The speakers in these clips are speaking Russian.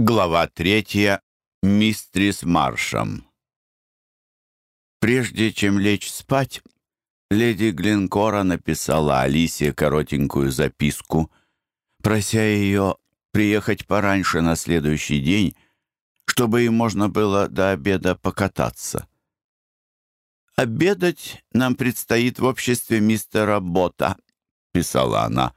Глава третья. Мистрис Маршем. Прежде чем лечь спать, леди Глинкора написала Алисе коротенькую записку, прося ее приехать пораньше на следующий день, чтобы им можно было до обеда покататься. «Обедать нам предстоит в обществе мистера Бота», — писала она.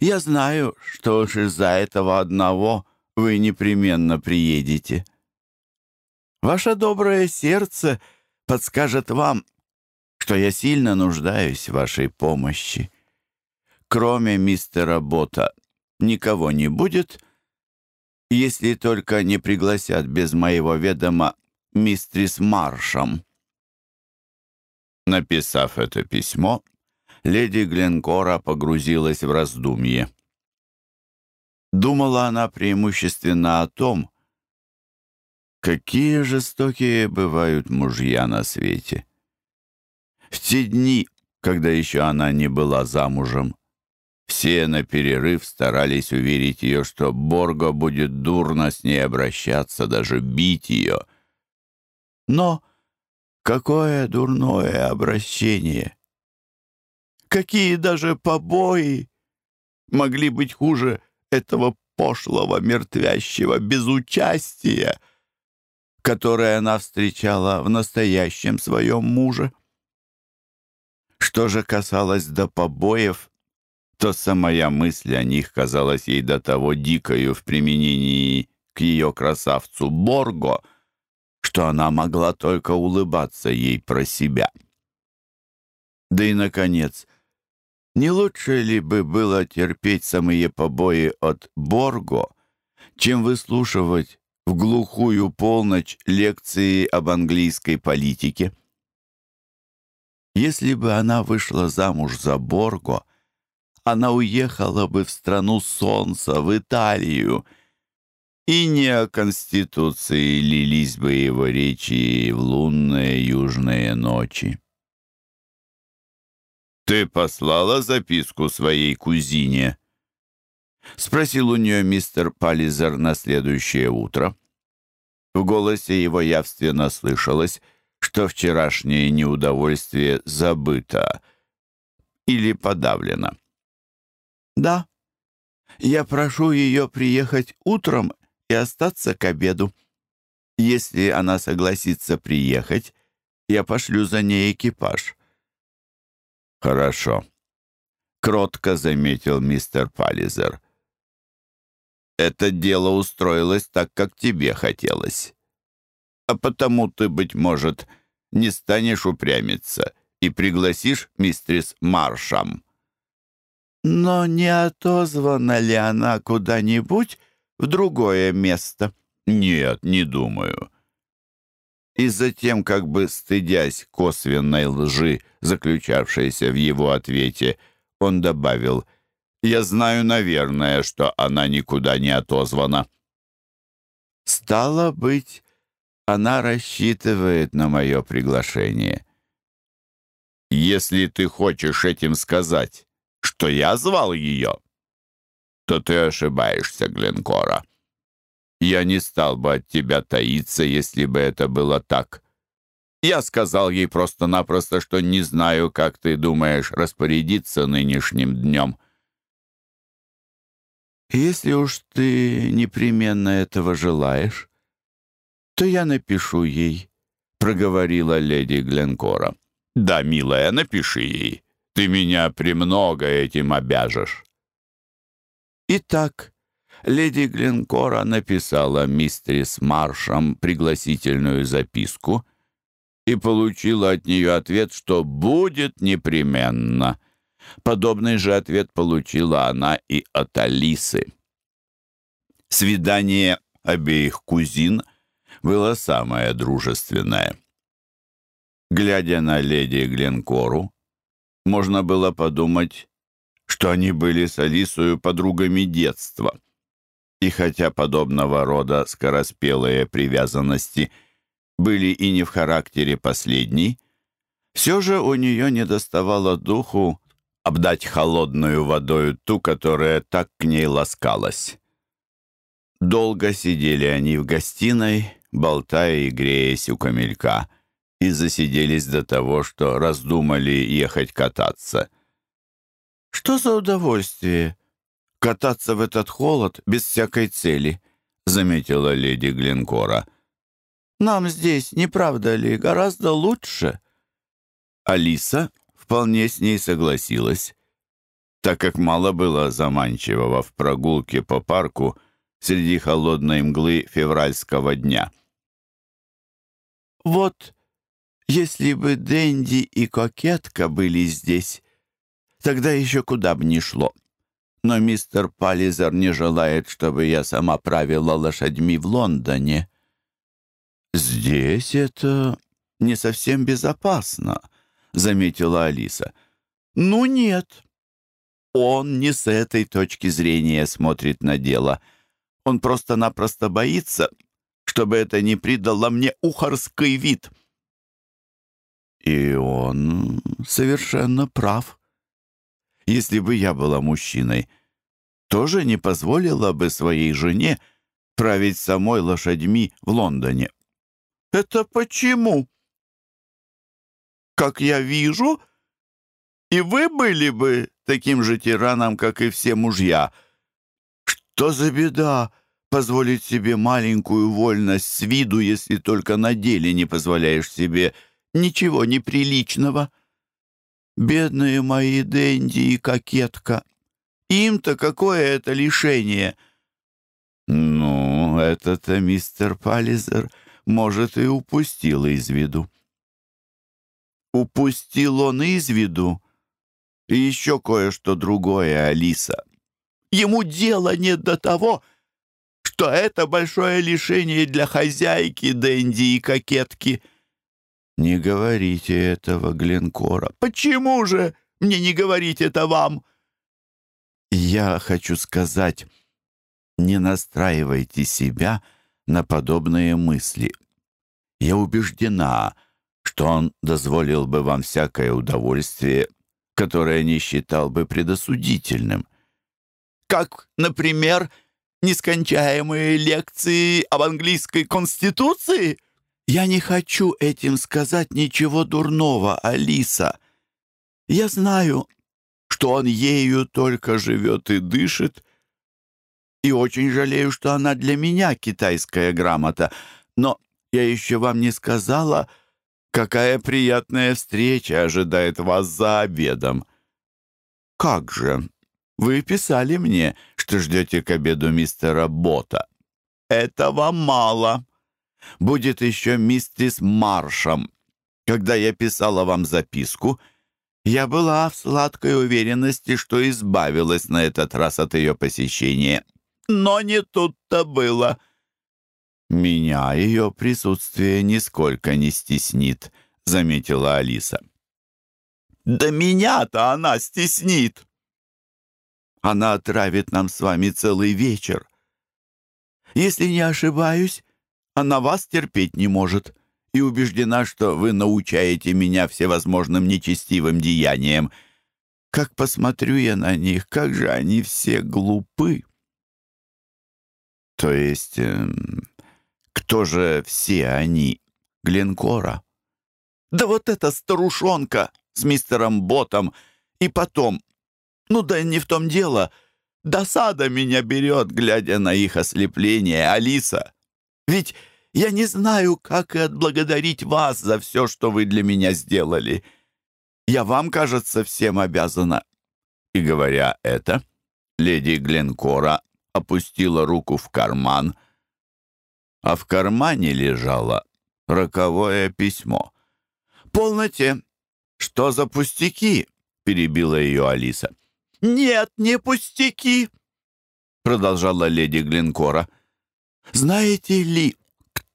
«Я знаю, что уж из-за этого одного...» вы непременно приедете. Ваше доброе сердце подскажет вам, что я сильно нуждаюсь в вашей помощи. Кроме мистера Бота никого не будет, если только не пригласят без моего ведома мистрис Маршем. Написав это письмо, леди Гленкора погрузилась в раздумье. Думала она преимущественно о том, какие жестокие бывают мужья на свете. В те дни, когда еще она не была замужем, все на перерыв старались уверить ее, что Борго будет дурно с ней обращаться, даже бить ее. Но какое дурное обращение! Какие даже побои могли быть хуже этого пошлого мертвящего безучастия, которое она встречала в настоящем своем муже. Что же касалось до побоев, то самая мысль о них казалась ей до того дикою в применении к ее красавцу Борго, что она могла только улыбаться ей про себя. Да и, наконец, — не лучше ли бы было терпеть самые побои от Борго, чем выслушивать в глухую полночь лекции об английской политике? Если бы она вышла замуж за Борго, она уехала бы в страну солнца, в Италию, и не о Конституции лились бы его речи в лунные южные ночи. «Ты послала записку своей кузине?» Спросил у нее мистер Пализер на следующее утро. В голосе его явственно слышалось, что вчерашнее неудовольствие забыто или подавлено. «Да, я прошу ее приехать утром и остаться к обеду. Если она согласится приехать, я пошлю за ней экипаж». «Хорошо», — кротко заметил мистер Паллизер. «Это дело устроилось так, как тебе хотелось. А потому ты, быть может, не станешь упрямиться и пригласишь мистрис Маршам». «Но не отозвана ли она куда-нибудь в другое место?» «Нет, не думаю. и затем, как бы стыдясь косвенной лжи, заключавшейся в его ответе, он добавил «Я знаю, наверное, что она никуда не отозвана». «Стало быть, она рассчитывает на мое приглашение». «Если ты хочешь этим сказать, что я звал ее, Я не стал бы от тебя таиться, если бы это было так. Я сказал ей просто-напросто, что не знаю, как ты думаешь распорядиться нынешним днем. Если уж ты непременно этого желаешь, то я напишу ей, — проговорила леди Гленкора. Да, милая, напиши ей. Ты меня премного этим обяжешь. Итак, леди Гленкора написала мистерис Маршам пригласительную записку и получила от нее ответ, что будет непременно. Подобный же ответ получила она и от Алисы. Свидание обеих кузин было самое дружественное. Глядя на леди Гленкору, можно было подумать, что они были с Алисою подругами детства — и хотя подобного рода скороспелые привязанности были и не в характере последней, все же у нее не доставало духу обдать холодную водою ту, которая так к ней ласкалась. Долго сидели они в гостиной, болтая и греясь у камелька, и засиделись до того, что раздумали ехать кататься. «Что за удовольствие кататься в этот холод без всякой цели?» — заметила леди Гленкора. «Нам здесь, не правда ли, гораздо лучше?» Алиса вполне с ней согласилась, так как мало было заманчивого в прогулке по парку среди холодной мглы февральского дня. «Вот если бы Дэнди и Кокетка были здесь, тогда еще куда бы ни шло. но мистер Паллизер не желает, чтобы я сама правила лошадьми в Лондоне». «Здесь это не совсем безопасно», — заметила Алиса. «Ну нет. Он не с этой точки зрения смотрит на дело. Он просто-напросто боится, чтобы это не придало мне ухарский вид». «И он совершенно прав. Если бы я была мужчиной, тоже не позволила бы своей жене править самой лошадьми в Лондоне. «Это почему?» «Как я вижу, и вы были бы таким же тираном, как и все мужья. Что за беда позволить себе маленькую вольность с виду, если только на деле не позволяешь себе ничего неприличного?» «Бедные мои Дэнди и кокетка!» Им-то какое это лишение?» «Ну, это-то мистер Паллизер, может, и упустил из виду». «Упустил он из виду?» «И еще кое-что другое, Алиса. Ему дело нет до того, что это большое лишение для хозяйки, Дэнди и кокетки». «Не говорите этого, Гленкора». «Почему же мне не говорить это вам?» «Я хочу сказать, не настраивайте себя на подобные мысли. Я убеждена, что он дозволил бы вам всякое удовольствие, которое не считал бы предосудительным. Как, например, нескончаемые лекции об английской конституции?» «Я не хочу этим сказать ничего дурного, Алиса. Я знаю, что он ею только живет и дышит, и очень жалею, что она для меня китайская грамота. Но я еще вам не сказала, какая приятная встреча ожидает вас за обедом». «Как же? Вы писали мне, что ждете к обеду мистера Бота. Этого мало» будет еще мистерис Маршем. Когда я писала вам записку, я и убеждена, что вы научаете меня всевозможным нечестивым деяниям. Как посмотрю я на них, как же они все глупы!» «То есть, эм, кто же все они? Гленкора?» «Да вот эта старушонка с мистером Ботом! И потом... Ну да не в том дело. Досада меня берет, глядя на их ослепление, Алиса. Ведь я не знаю, как и отблагодарить вас за все, что вы для меня сделали. Я вам, кажется, всем обязана». И говоря это, леди Гленкора опустила руку в карман, а в кармане лежало роковое письмо. «Полноте! Что за пустяки?» — перебила ее Алиса. «Нет, не пустяки!» — продолжала леди Глинкора. «Знаете ли,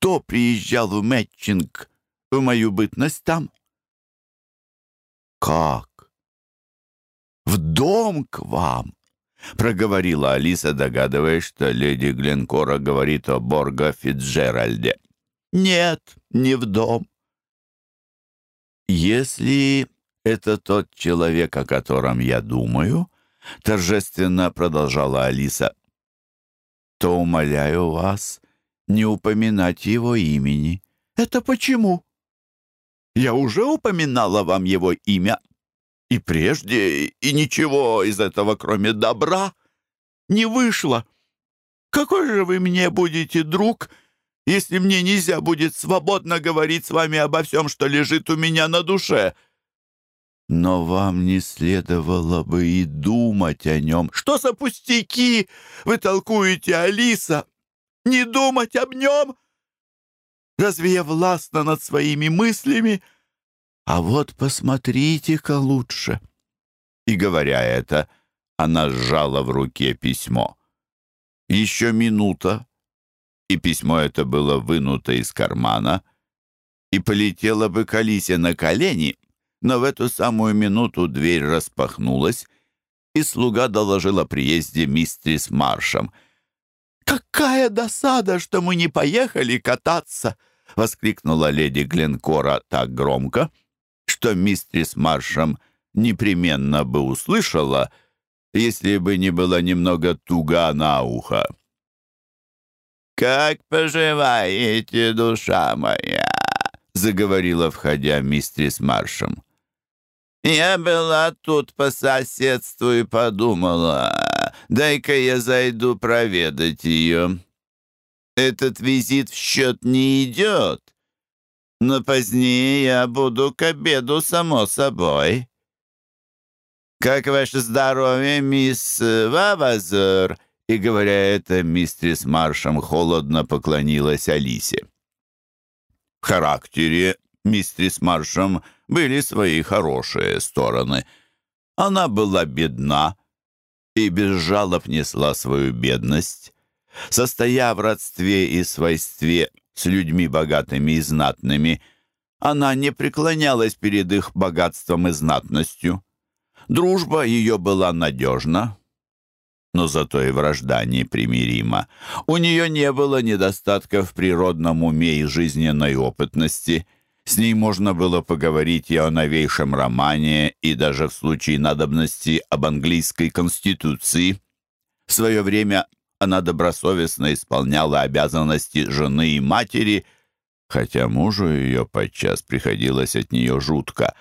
кто приезжал в Мэтчинг в мою бытность там? Как? В дом к вам? Проговорила Алиса, догадываясь, что леди Гленкора говорит о Борго Фитджеральде. Нет, не в дом. Если это тот человек, о котором я думаю, торжественно не упоминать его имени. «Это почему?» «Я уже упоминала вам его имя. И прежде, и ничего из этого, кроме добра, не вышло. Какой же вы мне будете друг, если мне нельзя будет свободно говорить с вами обо всем, что лежит у меня на душе?» Но вам не следовало бы и думать о нем. Что за пустяки вы толкуете, Алиса? Не думать об нем! Разве я властна над своими мыслями? А вот посмотрите-ка лучше!» И говоря это, она сжала в руке письмо. Еще минута, и письмо это было вынуто из кармана, и полетело бы к Алисе на колени, но в эту самую минуту дверь распахнулась, и слуга доложила о приезде мистрис Маршем — «Какая досада, что мы не поехали кататься!» — воскликнула леди Гленкора так громко, что мистрис Маршем непременно бы услышала, если бы не было немного туга на ухо. «Как поживаете, душа моя?» — заговорила, входя мистрис Маршем. «Я была тут по соседству и подумала, дай-ка я зайду проведать ее. Этот визит в счет не идет, но позднее я буду к обеду, само собой. Как ваше здоровье, мисс Вавазер?» И, говоря это, мистрис Маршем холодно поклонилась Алисе. В характере мистрис Маршем были свои хорошие стороны. Она была бедна, и без безжалобне несла свою бедность, состоя в родстве и свойстве с людьми богатыми и знатными, она не преклонялась перед их богатством и знатностью. Дружба ее была надежна, но зато и вражда непримирима. У нее не было недостатка в природном уме и жизненной опытности – с ней можно было поговорить и о новейшем романе, и даже в случае надобности об английской конституции. В свое время она добросовестно исполняла обязанности жены и матери, хотя мужу ее подчас приходилось от нее жутко,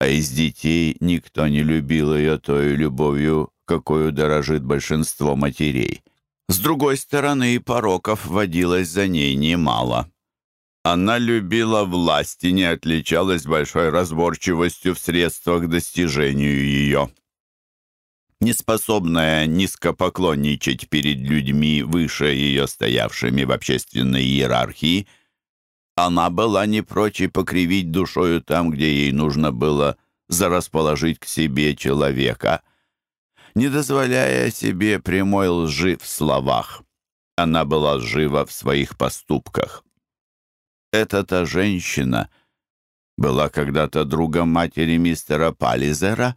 а из детей никто не любил ее той любовью, какую дорожит большинство матерей. С другой стороны, пороков водилось за ней немало. Она любила власть и не отличалась большой разборчивостью в средствах достижению ее. Неспособная низкопоклонничать перед людьми выше ее стоявшими в общественной иерархии, она была не прочь покривить душою там, где ей нужно было зарасположить к себе человека, не дозволяя себе прямой лжи в словах. Она была жива в своих поступках эта та женщина была когда-то другом матери мистера Пализера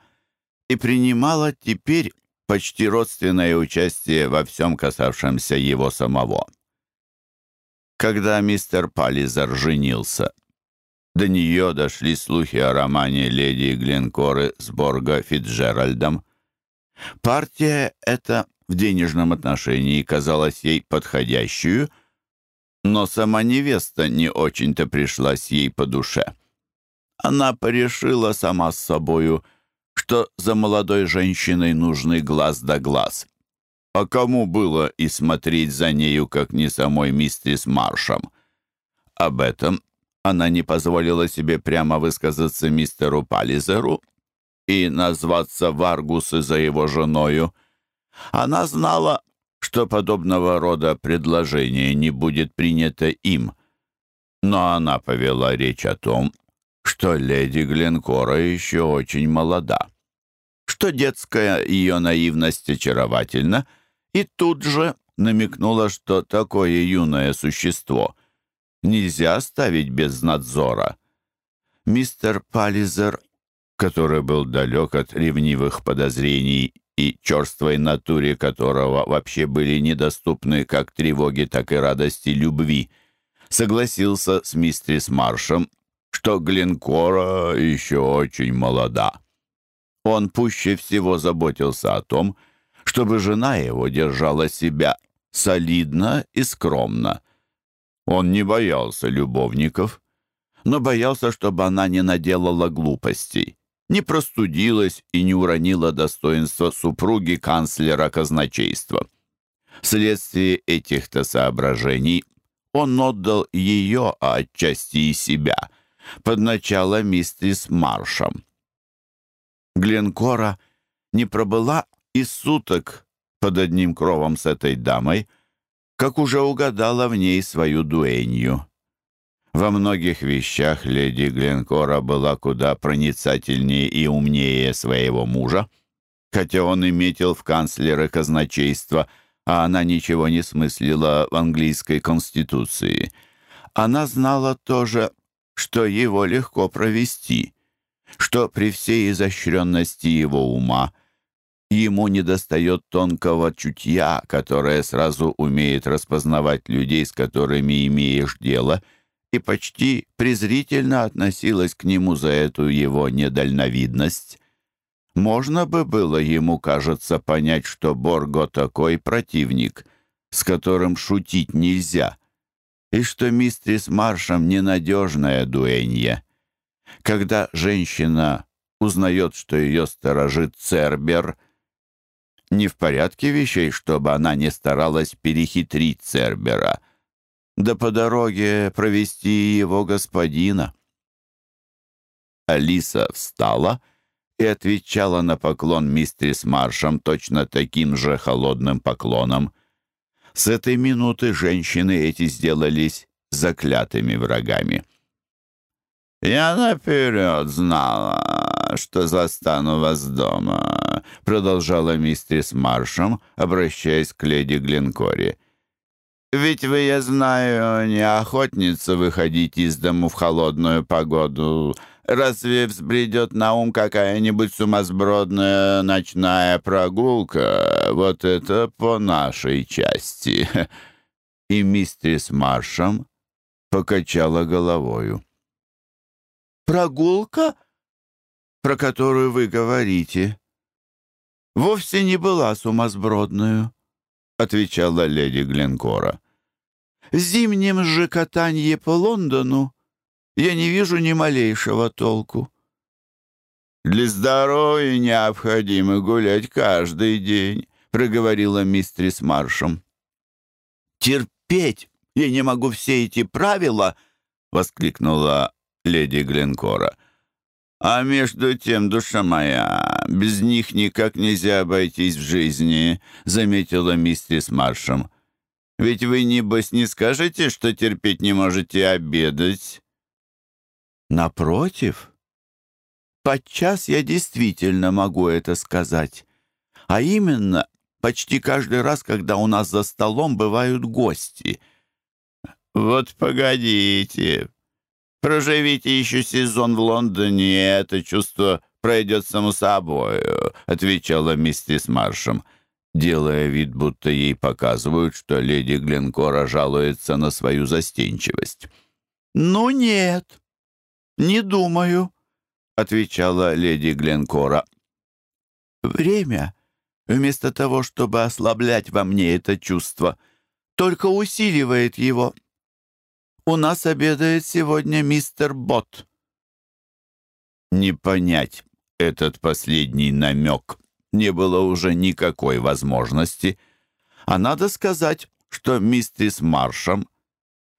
и принимала теперь почти родственное участие во всем касавшемся его самого. Когда мистер Пализер женился, до нее дошли слухи о романе леди Гленкоры с Борго Фитджеральдом. Партия эта в денежном отношении казалась ей подходящую — но сама невеста не очень-то пришлась ей по душе. Она порешила сама с собою, что за молодой женщиной нужны глаз да глаз. А кому было и смотреть за нею, как не самой мистерс Маршем? Об этом она не позволила себе прямо высказаться мистеру Пализеру и назваться Варгусы за его женою. Она знала что подобного рода предложение не будет принято им. Но она повела речь о том, что леди Гленкора еще очень молода, что детская ее наивность очаровательна, и тут же намекнула, что такое юное существо нельзя оставить без надзора. Мистер Паллизер, который был далек от ревнивых подозрений и черствой натуре которого вообще были недоступны как тревоги, так и радости любви, согласился с мистерис Маршем, что Глинкора еще очень молода. Он пуще всего заботился о том, чтобы жена его держала себя солидно и скромно. Он не боялся любовников, но боялся, чтобы она не наделала глупостей. Не простудилась и не уронила достоинства супруги канцлера казначейства. Вследствие этих-то соображений он отдал ее, а отчасти и себя, под начало миссис Маршем. Гленкора не пробыла и суток под одним кровом с этой дамой, как уже угадала в ней свою дуэнью. Во многих вещах леди Гленкора была куда проницательнее и умнее своего мужа, хотя он и метил в канцлера казначейства, а она ничего не смыслила в английской конституции. Она знала тоже, что его легко провести, что при всей изощренности его ума ему недостает тонкого чутья, которое сразу умеет распознавать людей, с которыми имеешь дело — и почти презрительно относилась к нему за эту его недальновидность. Можно бы было ему, кажется, понять, что Борго такой противник, с которым шутить нельзя, и что мистрис Маршем ненадежное дуэнье, Когда женщина узнает, что ее сторожит Цербер, не в порядке вещей, чтобы она не старалась перехитрить Цербера — да по дороге провести его господина». Алиса встала и отвечала на поклон мистерис Маршем точно таким же холодным поклоном. С этой минуты женщины эти сделались заклятыми врагами. «Я наперед знала, что застану вас дома», — продолжала мистерис Маршем, обращаясь к леди Глинкори. Ведь вы, я знаю, не охотница выходить из дому в холодную погоду. Разве взбредет на ум какая-нибудь сумасбродная ночная прогулка? Вот это по нашей части». И мистерис Маршем покачала головою. «Прогулка, про которую вы говорите, вовсе не была сумасбродную», — отвечала леди Гленкора. зимнем же катанье по Лондону я не вижу ни малейшего толку. «Для здоровья необходимо гулять каждый день», — проговорила мистрис Маршем. «Терпеть я не могу все эти правила!» — воскликнула леди Гленкора. Ведь вы, небось, не скажете, что терпеть не можете обедать?» «Напротив, подчас я действительно могу это сказать. А именно, почти каждый раз, когда у нас за столом бывают гости». «Вот погодите. Проживите еще сезон в Лондоне, это чувство пройдет само собою», — отвечала миссис Маршем. — делая вид, будто ей показывают, что леди Гленкора жалуется на свою застенчивость. «Ну нет, не думаю», — отвечала леди Гленкора. «Время, вместо того, чтобы ослаблять во мне это чувство, только усиливает его. У нас обедает сегодня мистер Бот». Не понять этот последний намек — не было уже никакой возможности. А надо сказать, что миссис Маршем,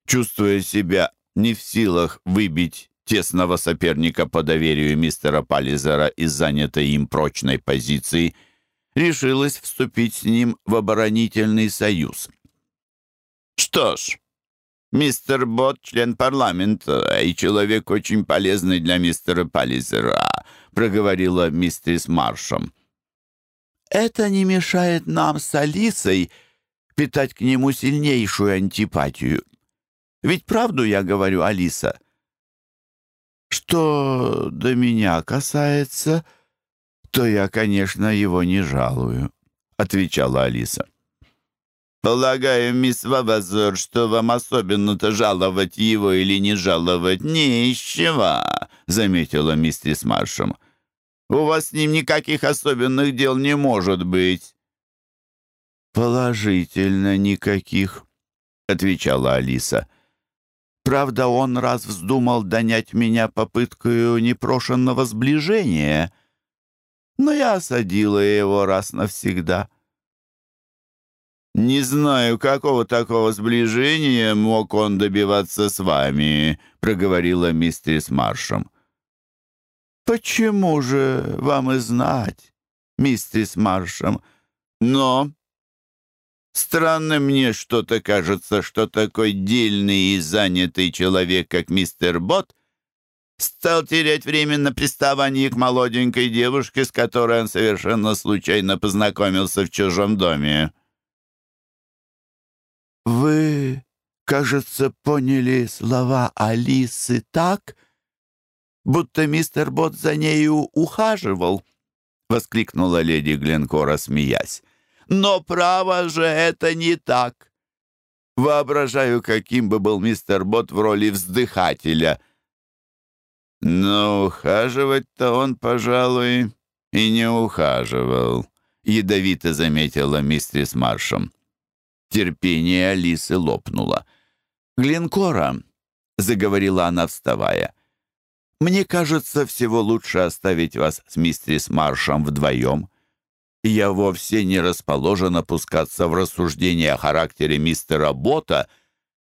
чувствуя себя не в силах выбить тесного соперника по доверию мистера Паллизера из занятой им прочной позиции, решилась вступить с ним в оборонительный союз. «Что ж, мистер Бот — член парламента а и человек очень полезный для мистера Паллизера», проговорила миссис Маршем. Это не мешает нам с Алисой питать к нему сильнейшую антипатию. Ведь правду я говорю, Алиса? Что до меня касается, то я, конечно, его не жалую, — отвечала Алиса. «Полагаю, мисс Вавазор, что вам особенно-то жаловать его или не жаловать не из чего», — заметила миссис Маршем. У вас с ним никаких особенных дел не может быть». «Положительно никаких», — отвечала Алиса. «Правда, он раз вздумал донять меня попыткою непрошенного сближения, но я осадила его раз навсегда». «Не знаю, какого такого сближения мог он добиваться с вами», — проговорила мистерис Маршем. «Почему же вам и знать, мистерис Маршем? Но странно мне что-то кажется, что такой дельный и занятый человек, как мистер Бот, стал терять время на приставании к молоденькой девушке, с которой он совершенно случайно познакомился в чужом Мне кажется, всего лучше оставить вас с мистерис Маршем вдвоем. Я вовсе не расположен опускаться в рассуждения о характере мистера Бота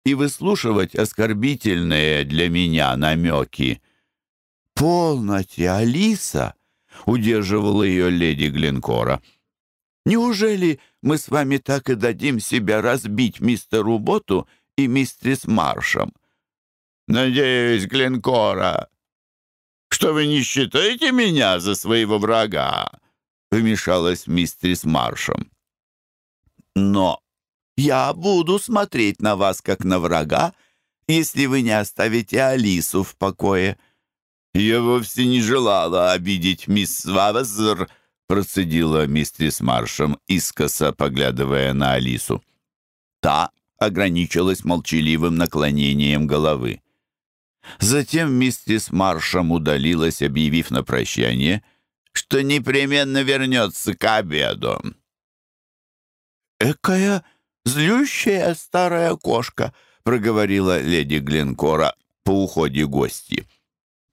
и выслушивать оскорбительные для меня намеки». «Полноте, Алиса!» — удерживала ее леди Глинкора. «Неужели мы с вами так и дадим себя разбить мистеру Боту и мистерис Маршем?» «Надеюсь, Глинкора, что вы не считаете меня за своего врага», — вмешалась мистерис Маршем. «Но я буду смотреть на вас, как на врага, если вы не оставите Алису в покое». «Я вовсе не желала обидеть мисс Вавазер», — процедила мистерис Маршем, искоса поглядывая на Алису. Та ограничилась молчаливым наклонением головы. Затем вместе с маршем удалилась, объявив на прощание, что непременно вернется к обеду. «Экая злющая старая кошка», — проговорила леди Глинкора по уходе гости.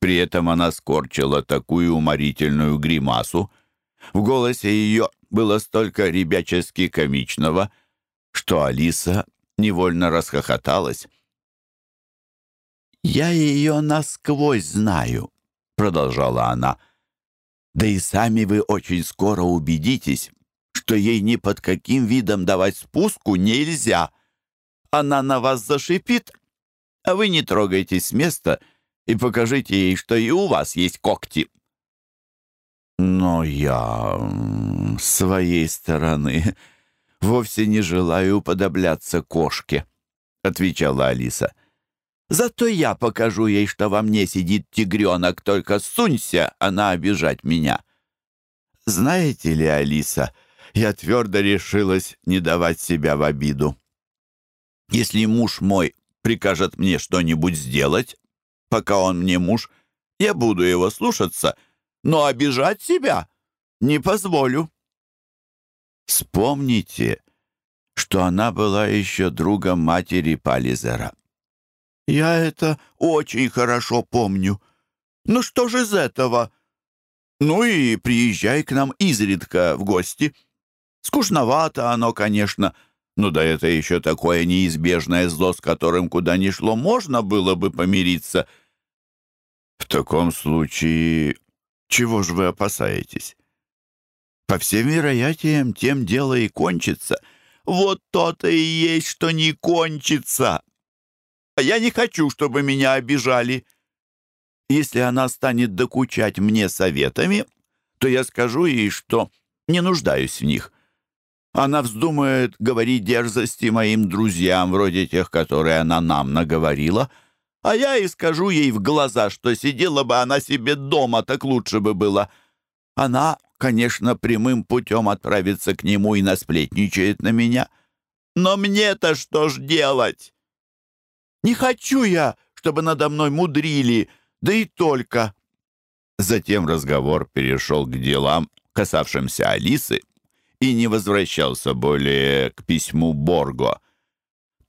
При этом она скорчила такую уморительную гримасу. В голосе ее было столько ребячески комичного, что Алиса невольно расхохоталась. «Я ее насквозь знаю», — продолжала она. «Да и сами вы очень скоро убедитесь, что ей ни под каким видом давать спуску нельзя. Она на вас зашипит, а вы не трогайтесь с места и покажите ей, что и у вас есть когти». Но я с Зато я покажу ей, что во мне сидит тигренок, только сунься, она обижать меня. Знаете ли, Алиса, я твердо решилась не давать себя в обиду. Если муж мой прикажет мне что-нибудь сделать, пока он мне муж, я буду его слушаться, но обижать себя не позволю. Вспомните, что она была еще другом матери Пализера. «Я это очень хорошо помню. Ну что же из этого? Ну и приезжай к нам изредка в гости. Скучновато оно, конечно, но да это еще такое неизбежное зло, с которым куда ни шло, можно было бы помириться». «В таком случае, чего же вы опасаетесь?» «По всем вероятиям, тем дело и кончится». «Вот то-то и есть, что не кончится!» А я не хочу, чтобы меня обижали. Если она станет докучать мне советами, то я скажу ей, что не нуждаюсь в них. Она вздумает говорить дерзости моим друзьям, вроде тех, которые она нам наговорила, а я и скажу ей в глаза, что сидела бы она себе дома, так лучше бы было. Она, конечно, прямым путем отправится к нему и насплетничает на меня. Но мне-то что ж делать?» Не хочу я, чтобы надо мной мудрили, да и только. Затем разговор перешел к делам, касавшимся Алисы, и не возвращался более к письму Борго.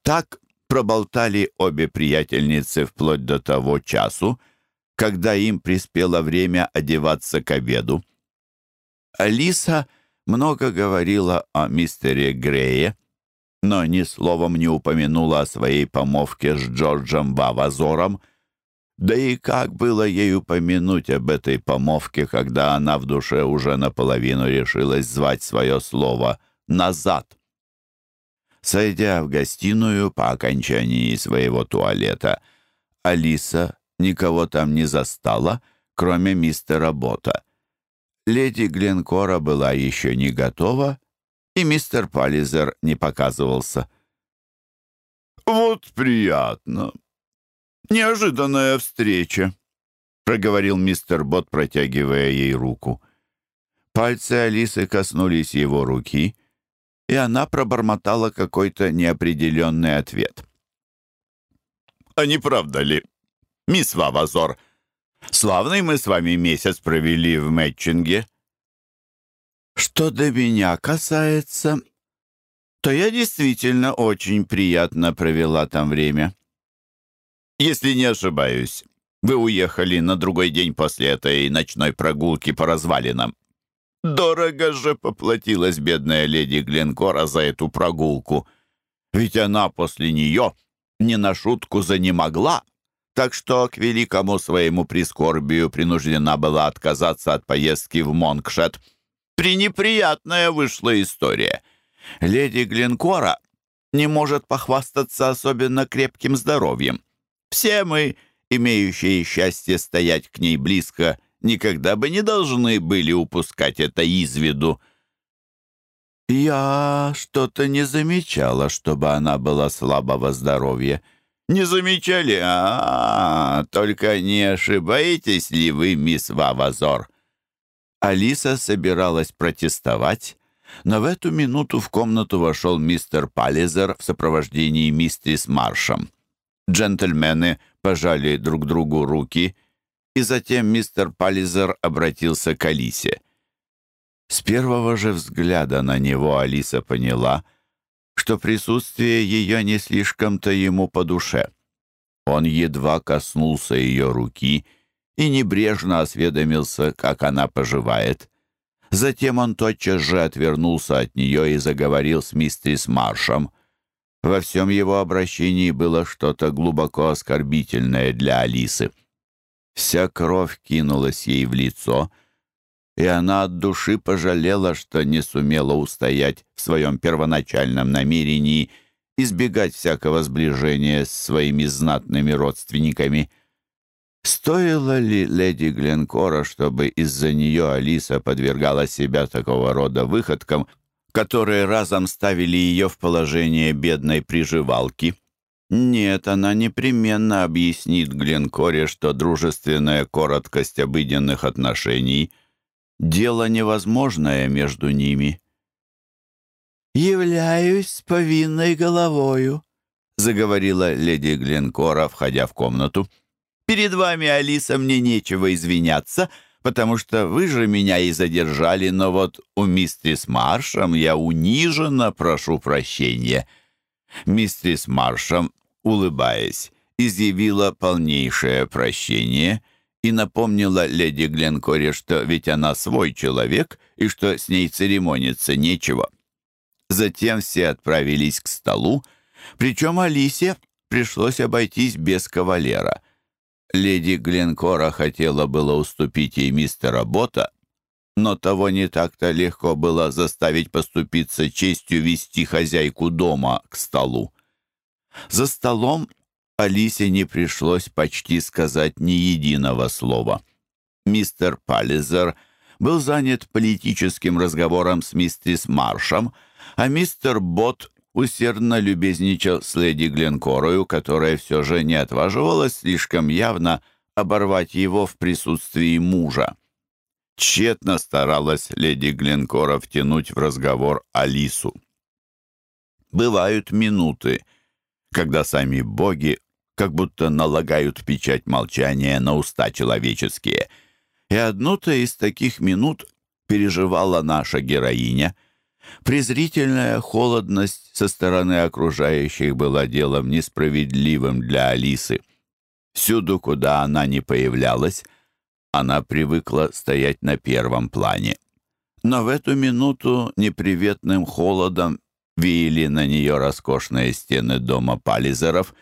Так проболтали обе приятельницы вплоть до того часу, когда им приспело время одеваться к обеду. Алиса много говорила о мистере Грее, но ни словом не упомянула о своей помолвке с Джорджем Вавазором, да и как было ей упомянуть об этой помолвке, когда она в душе уже наполовину решилась звать свое слово «назад». Сойдя в гостиную по окончании своего туалета, Алиса никого там не и мистер Пализер не показывался. «Вот приятно. Неожиданная встреча», — проговорил мистер Бот, протягивая ей руку. Пальцы Алисы коснулись его руки, и она пробормотала какой-то неопределенный ответ. «А не правда ли, мисс Вавазор, славный мы с вами месяц провели в Мэтчинге?» Что до меня касается, то я действительно очень приятно провела там время. Если не ошибаюсь, вы уехали на другой день после этой ночной прогулки по развалинам. Дорого же поплатилась бедная леди Гленкора за пренеприятная вышла история. Леди Глинкора не может похвастаться особенно крепким здоровьем. Все мы, имеющие счастье стоять к ней близко, никогда бы не должны были упускать это из виду. Я что-то не замечала, чтобы она была слабого здоровья. Не замечали? А, -а, а, только не ошибаетесь ли вы, мисс Вавазор? Алиса собиралась протестовать, но в эту минуту в комнату вошел мистер Паллизер в сопровождении мистерис Маршем. Джентльмены пожали друг другу руки, и затем мистер Паллизер обратился к Алисе. С первого же взгляда на него Алиса поняла, что присутствие ее не слишком-то ему по душе. Он едва коснулся ее руки и небрежно осведомился, как она поживает. Затем он тотчас же отвернулся от нее и заговорил с мистерис Маршем. Во всем его обращении было что-то глубоко оскорбительное для Алисы. Вся кровь кинулась ей в лицо, и она от души пожалела, что не сумела устоять в своем первоначальном намерении избегать всякого сближения с своими знатными родственниками — Стоило ли леди Гленкора, чтобы из-за нее Алиса подвергала себя такого рода выходкам, которые разом ставили ее в положение бедной приживалки? Нет, она непременно объяснит Гленкоре, что дружественная короткость обыденных отношений — дело невозможное между ними. «Являюсь повинной головою», — заговорила леди Гленкора, входя в комнату. — Перед вами, Алиса, мне нечего извиняться, потому что вы же меня и задержали, но вот у мистерис Маршем я униженно прошу прощения». Мистерис Маршем, улыбаясь, изъявила полнейшее прощение и напомнила леди Гленкоре, что ведь она свой человек и что с ней церемониться нечего. Затем все отправились к столу, причем Алисе пришлось обойтись без кавалера — Леди Гленкора хотела было уступить ей мистера Бота, но того не так-то легко было заставить поступиться честью вести хозяйку дома к столу. За столом Алисе не пришлось почти сказать ни единого слова. Мистер Паллизер был занят политическим разговором с мистерс Маршем, а мистер Бот усердно любезничал с леди Гленкорою, которая все же не отваживалась слишком явно оборвать его в присутствии мужа. Тщетно старалась леди Гленкора втянуть в разговор Алису. Бывают минуты, когда сами боги как будто налагают печать молчания на уста человеческие. И одну-то из таких минут переживала наша героиня — Презрительная холодность со стороны окружающих была делом несправедливым для Алисы. Всюду, куда она не появлялась, она привыкла стоять на первом плане. Но в эту минуту неприветным холодом веяли на нее роскошные стены дома Пализеров,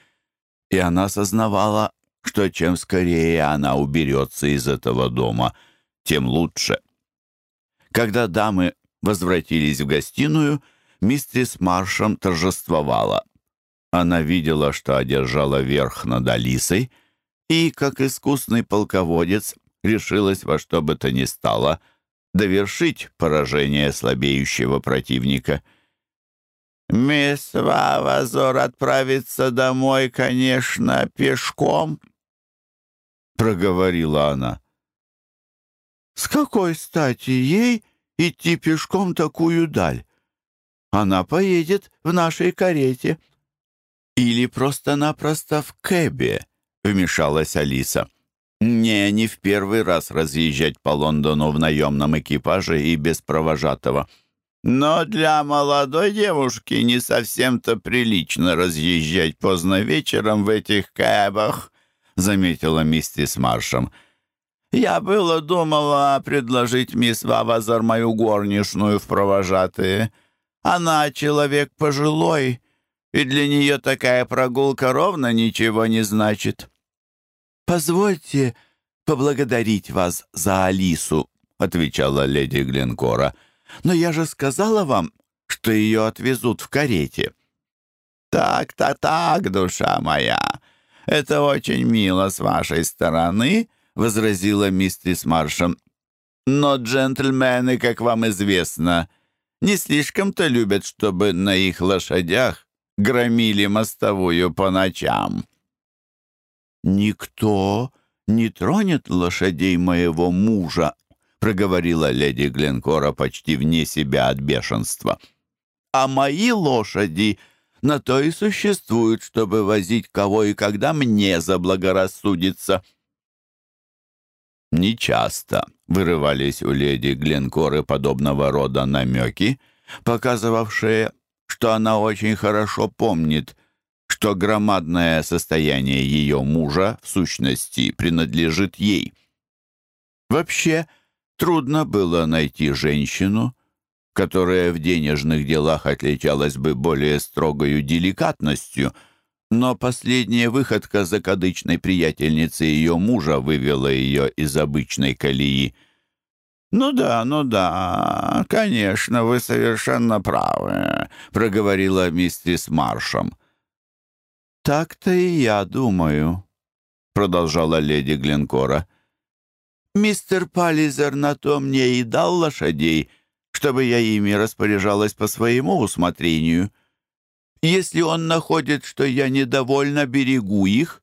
и она сознавала, что чем скорее она уберется из этого дома, тем лучше. Когда дамы возвратились в гостиную, мистерис Маршем торжествовала. Она видела, что одержала верх над Алисой, и, как искусный полководец, решилась во что бы то ни стало довершить поражение слабеющего противника. «Мисс Вавазор отправится домой, конечно, пешком», — проговорила она. «С какой стати ей идти пешком такую даль? Она поедет в нашей карете». «Или просто-напросто в кэбе», — вмешалась Алиса. «Не, не в первый раз разъезжать по Лондону в наемном экипаже и без провожатого». «Но для молодой девушки не совсем-то прилично разъезжать поздно вечером в этих кэбах», — заметила миссис Маршем. «Я было думала предложить мисс Вавазар мою горничную в провожатые. Она человек пожилой, и для нее такая прогулка ровно ничего не значит». «Позвольте поблагодарить вас за Алису», — отвечала леди Гленкора. «Но я же сказала вам, возразила мистрис Маршем. «Но джентльмены, как вам известно, не слишком-то любят, чтобы на их лошадях громили мостовую по ночам». «Никто не тронет лошадей моего мужа», проговорила леди Гленкора почти вне себя от бешенства. «А мои лошади на то и существуют, чтобы возить кого и когда мне заблагорассудится». Нечасто вырывались у леди Гленкоры подобного рода намеки, показывавшие, что она очень хорошо помнит, что громадное состояние ее мужа в сущности принадлежит ей. Вообще, трудно было найти женщину, которая в денежных делах отличалась бы более строгою деликатностью, Но последняя выходка закадычной приятельницы ее мужа вывела ее из обычной колеи. «Ну да, ну да, конечно, вы совершенно правы», — проговорила миссис Маршем. «Так-то и я думаю», — продолжала леди Гленкора. «Мистер Паллизер на то мне и дал лошадей, чтобы я ими распоряжалась по своему усмотрению». Если он находит, что я недовольно берегу их,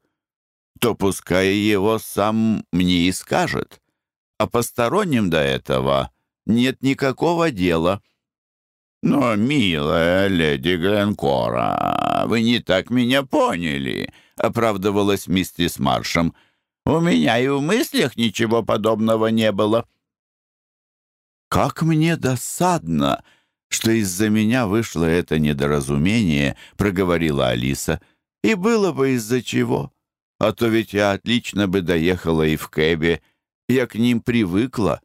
то пускай его сам мне и скажет. А посторонним до этого нет никакого дела. «Но, милая леди Гленкора, вы не так меня поняли», — оправдывалась миссис Маршем. «У меня и в мыслях ничего подобного не было». «Как мне досадно!» что из-за меня вышло это недоразумение, проговорила Алиса. И было бы из-за чего. А то ведь я отлично бы доехала и в Кэбе. Я к ним привыкла.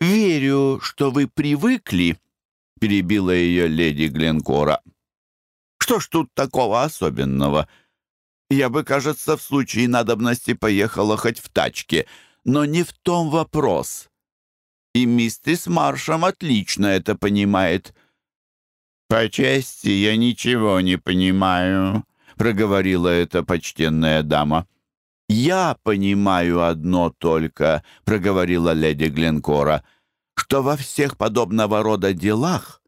«Верю, что вы привыкли», — перебила ее леди Гленкора. «Что ж тут такого особенного? Я бы, кажется, в случае надобности поехала хоть в тачке, но не в том вопрос и миссис Маршем отлично это понимает». «По части я ничего не понимаю», — проговорила эта почтенная дама. «Я понимаю одно только», — проговорила леди Гленкора, «что во всех подобного рода делах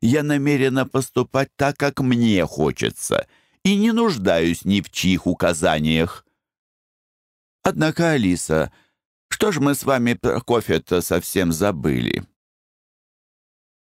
я намерена поступать так, как мне хочется, и не нуждаюсь ни в чьих указаниях». Однако Алиса что ж мы с вами про кофе-то совсем забыли?»